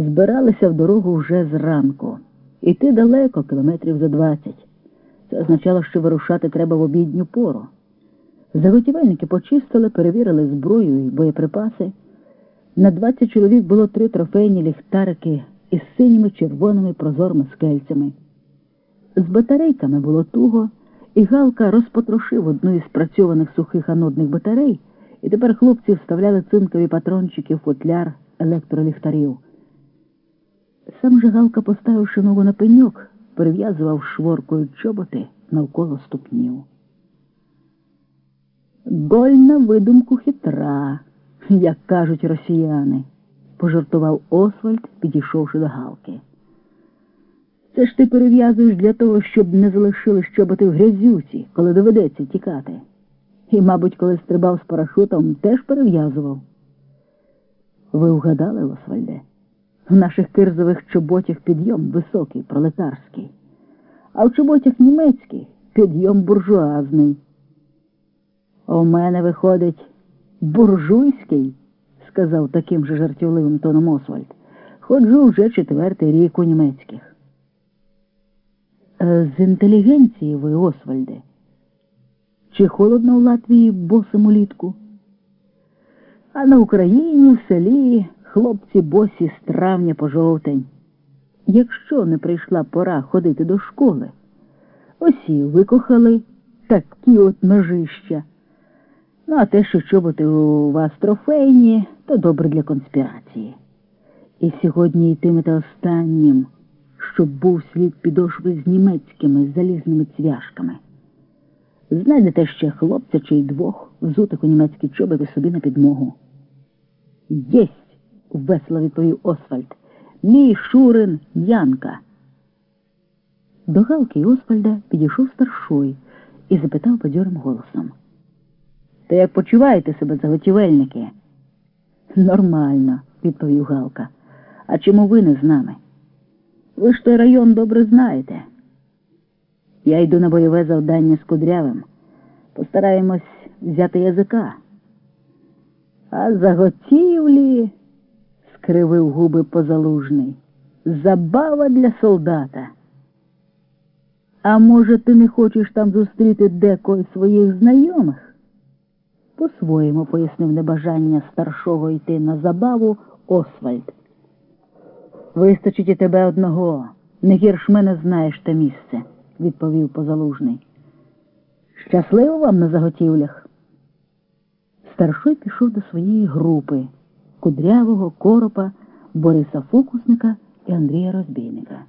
Збиралися в дорогу вже зранку. Іти далеко, кілометрів за двадцять. Це означало, що вирушати треба в обідню пору. Заготівельники почистили, перевірили зброю і боєприпаси. На 20 чоловік було три трофейні ліхтарики із синіми червоними прозорими скельцями. З батарейками було туго, і Галка розпотрошив одну із спрацьованих сухих анодних батарей, і тепер хлопці вставляли цинкові патрончики в футляр електроліхтарів. Сам же Галка, поставивши ногу на пеньок, перев'язував шворкою чоботи навколо ступнів. Голь на видумку хитра, як кажуть росіяни, пожартував Освальд, підійшовши до Галки. Це ж ти перев'язуєш для того, щоб не залишили щоботи в грязюці, коли доведеться тікати. І, мабуть, коли стрибав з парашутом, теж перев'язував. Ви вгадали, Освальде? В наших кирзових чоботях підйом високий, пролетарський, а в чоботях німецьких підйом буржуазний. У мене виходить буржуйський, сказав таким же жартівливим тоном Освальд. Ходжу вже четвертий рік у німецьких. Е, З інтелігенції ви, Освальде? Чи холодно в Латвії босим улітку? А на Україні в селі хлопці босі з травня по жовтень. Якщо не прийшла пора ходити до школи, осі викохали такі от ножища. Ну, а те, що чоботи у вас трофейні, то добре для конспірації. І сьогодні йтимете останнім, щоб був слід підошви з німецькими залізними цвяшками. Знайдете ще хлопця чи двох, взутих у німецькі чоботи собі на підмогу. Єсть, весело відповів Освальд. Мій Шурин Янка. До Галки Освальда підійшов старшой і запитав бадьорим голосом. То як почуваєте себе, заготівельники? Нормально, відповів Галка. А чому ви не з нами? Ви ж той район добре знаєте. Я йду на бойове завдання з кудрявим. Постараємось взяти язика. А заготівлі, скривив губи позалужний, забава для солдата. А може, ти не хочеш там зустріти декого своїх знайомих? По-своєму пояснив небажання старшого йти на забаву Освальд. Вистачить і тебе одного. Не гірш мене знаєш те місце, відповів позалужний. Щасливо вам на заготівлях. Старшой пішов до своєї групи кудрявого коропа, Бориса Фокусника і Андрія Розбійника.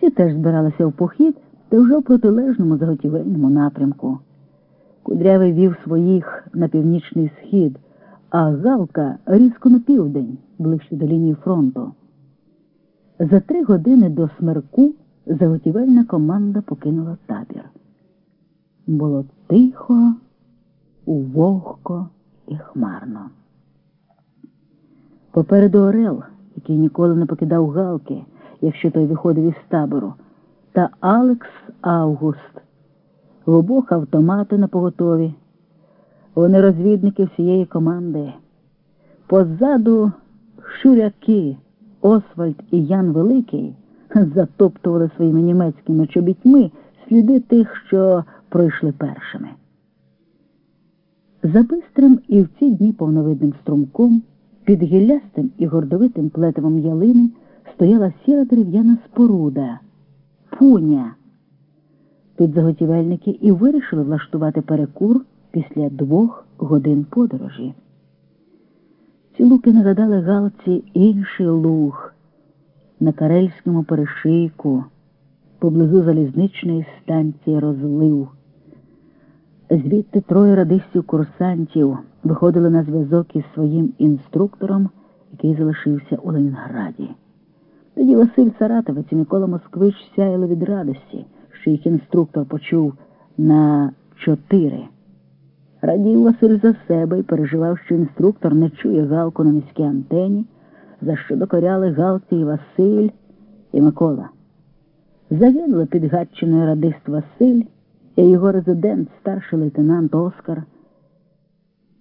Ці теж збиралися в похід, та вже в протилежному заготівельному напрямку. Кудрявий вів своїх на північний схід, а Галка різко на південь, ближче до лінії фронту. За три години до смерку заготівельна команда покинула табір. Було тихо, вогко і хмарно. Попереду Орел, який ніколи не покидав Галки, якщо той виходив із табору, та Алекс Август. В обох автомати на поготові. Вони розвідники всієї команди. Позаду шуряки Освальд і Ян Великий затоптували своїми німецькими чобітьми сліди тих, що пройшли першими. За бистрим і в ці дні повновидним струмком, під гіллястим і гордовитим плетивом ялини стояла сіра дерев'яна споруда пуня. Тут заготівельники і вирішили влаштувати перекур після двох годин подорожі. Ці луки нагадали галці інший луг на Карельському перешийку поблизу залізничної станції розлив. Звідти троє радистів курсантів виходили на зв'язок із своїм інструктором, який залишився у Ленінграді. Тоді Василь Саратовець і Микола Москвич сяяли від радості, що їх інструктор почув на чотири. Радів Василь за себе і переживав, що інструктор не чує галку на міській антені, за що докоряли галці і Василь і Микола. Загинули під Гатчиною радист Василь і його резидент, старший лейтенант Оскар.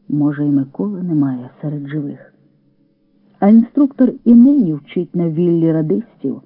Може, і Миколи немає серед живих. А інструктор і нині вчить на віллі радистів.